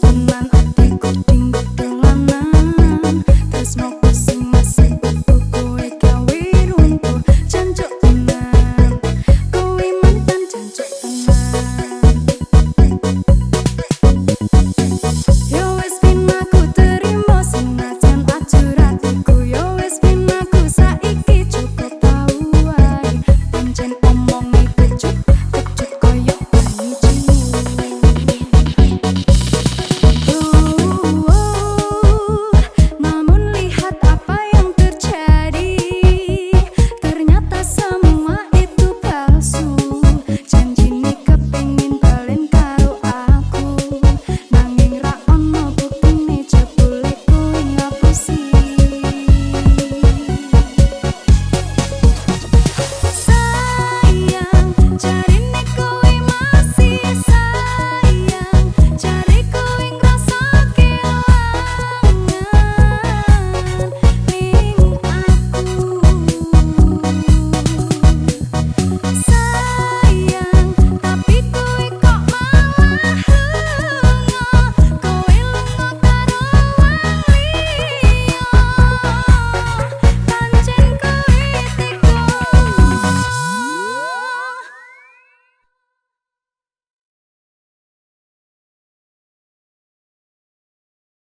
Perempuan optik-optik